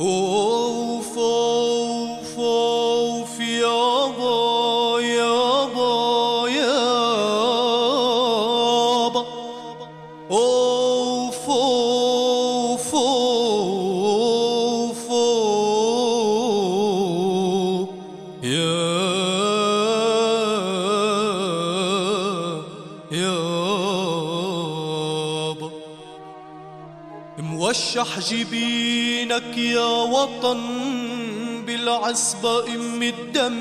أوف أوف أوف يابا يابا يابا أوف أوف أوف يا يابا موشح جبينك يا وطن بالعزبة ام الدم.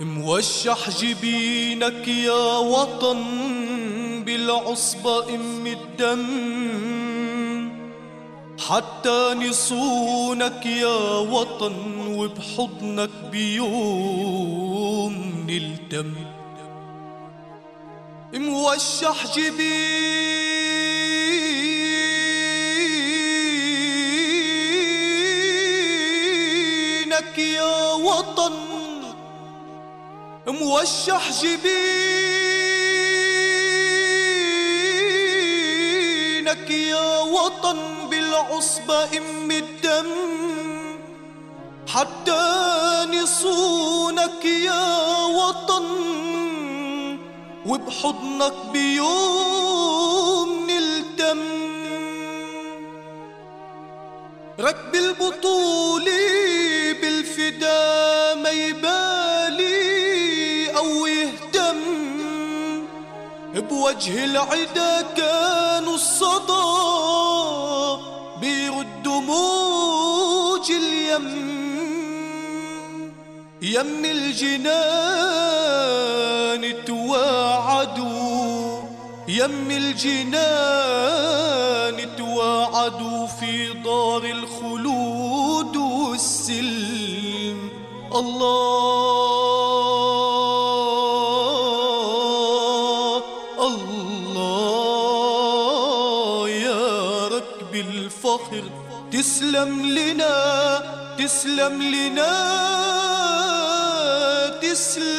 موشح جبينك يا وطن بالعصبة ام الدم. حتى نصونك يا وطن وبحضنك بيوم نلتم. موشح جبينك يا وطن موشح جبينك يا وطن بالعصبة إم الدم حتى نصونك يا وطن وبحضنك بيوم نلتم. ركب البطولة بالفدا ما يبالي أو يهتم. بوجه العدا كانوا الصدى بيرد موج اليم. يم الجنان تواعدوا يم الجنان تواعدوا في دار الخلود والسلم الله الله يا ركب الفخر تسلم لنا تسلم لنا تسلم.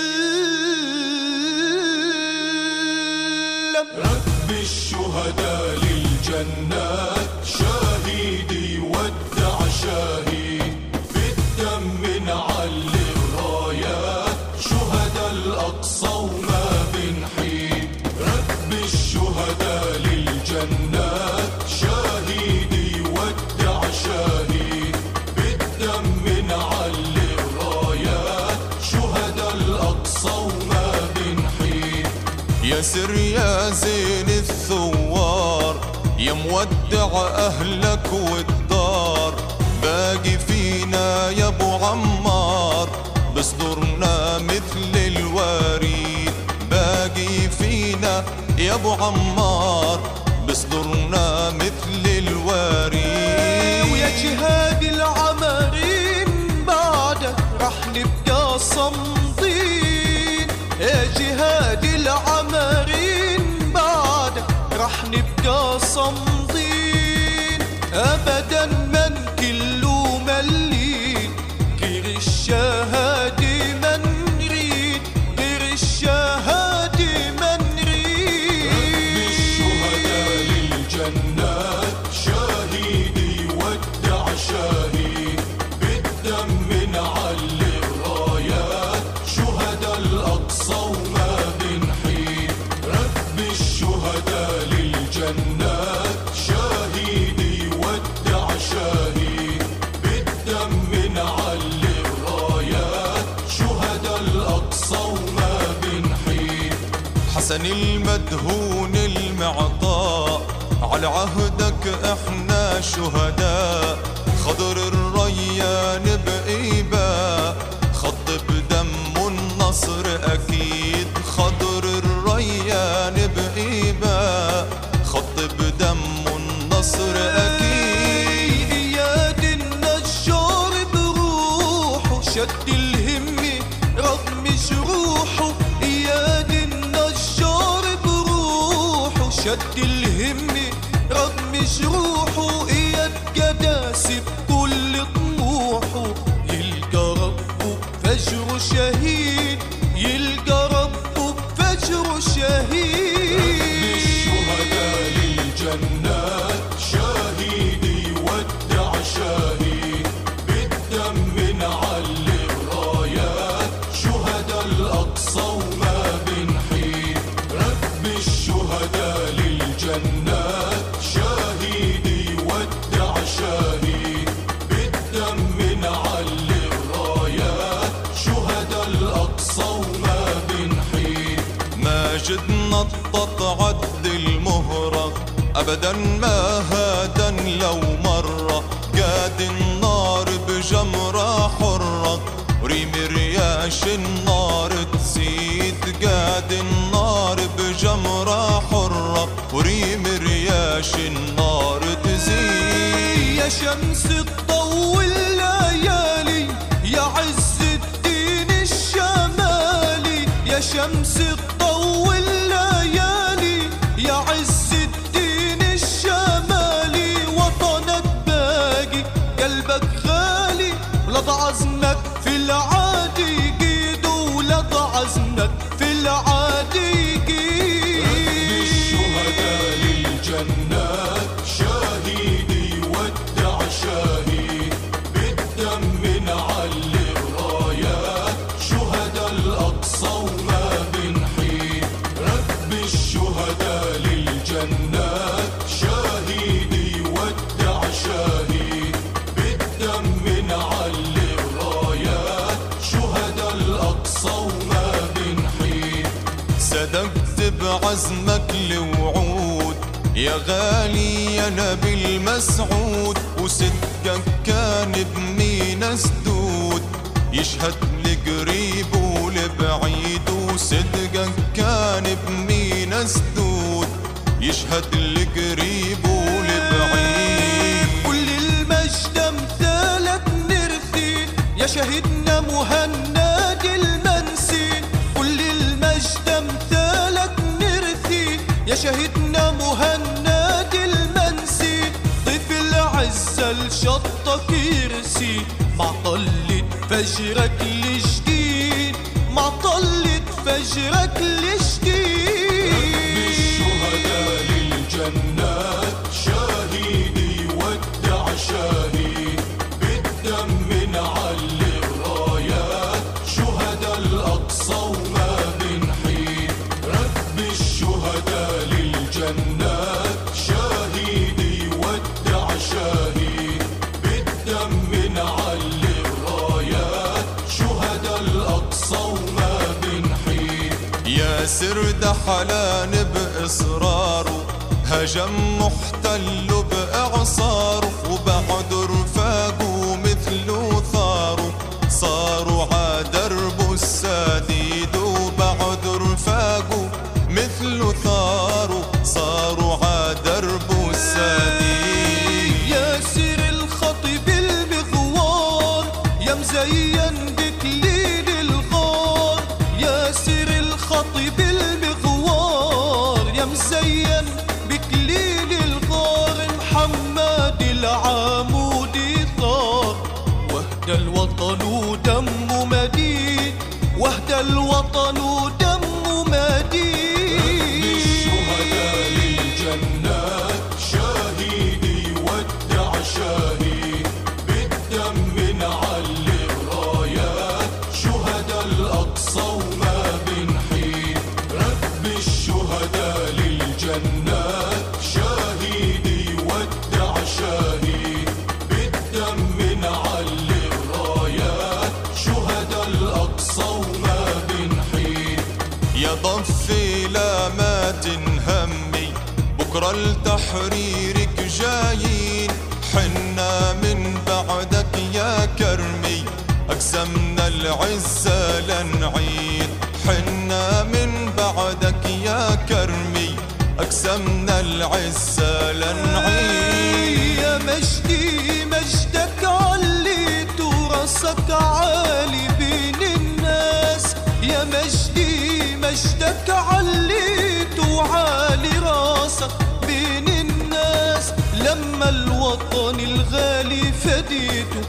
ركب الشهداء للجنات شهيدي ودع شهيد يا سر يا زين الثوار يا مودع أهلك والدار. باقي فينا يا أبو عمار بصدرنا مثل الوريد. باقي فينا يا أبو عمار بصدرنا مثل الوريد. ويا جهاد العمرين بعدك رح نبقى صمدين يا جهاد رح نبقى صمدين ابدا من كله حسن المدهون المعطاء. على عهدك إحنا شهداء. خضر الريان بإيباء. خض بدم النصر أكيد خضر الريان بإيباء. شد الهمة رغم جروحه اياد قداسي بكل طموحه. يلقى ربه فجر شهيد. نطط عد المهرة أبدا ما هادا لو مرة. قاد النار بجمرة حرة. وريم رياش النار تزيد قاد النار بجمرة قلبك غالي ولد عزمك في العادي قيد ولد عزمك في العادي. بعزمك لوعود. يا غالي يا نبي المسعود وصدقك كان بمينا سدود يشهد لقريب ولبعيد. وصدقك كان بمينا سدود يشهد لقريب يا شهيدنا مهند المنسي. ضيف العزة لشطك يرسي مع طلة فجرك الجديد مع طلة فجرك بالشهداء يا سرد حلان بإصراره هجم محتل بإعصاره وبعد واهدى الوطن ودم مديد واهدى الوطن بالشهداء مديد. للجنات شهيدي ودع شهيد بالدم شهداء الأقصى وما بنحيد. رب الشهداء للجنات. العزة لنعيد. حنا من بعدك يا كرمي أقسمنا العزة لنعيد. يا مجدي مجدك عليت وراسك عالي بين الناس. يا مجدي مجدك عليت وعالي راسك بين الناس. لما الوطن الغالي فديته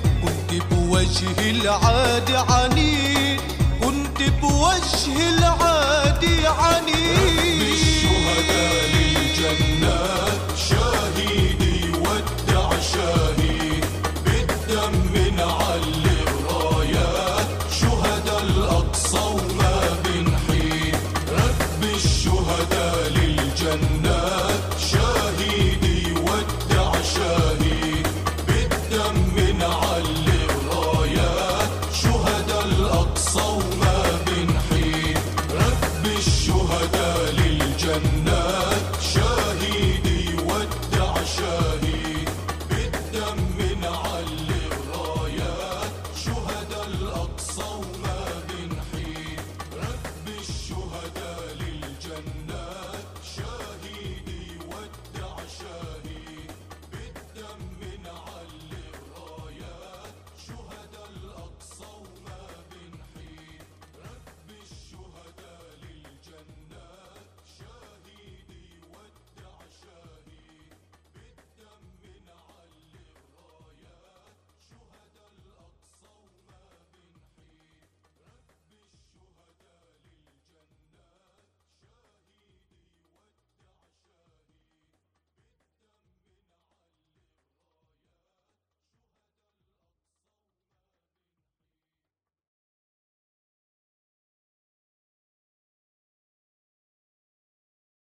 بوجه العادي عنيد كنت بوجه العادي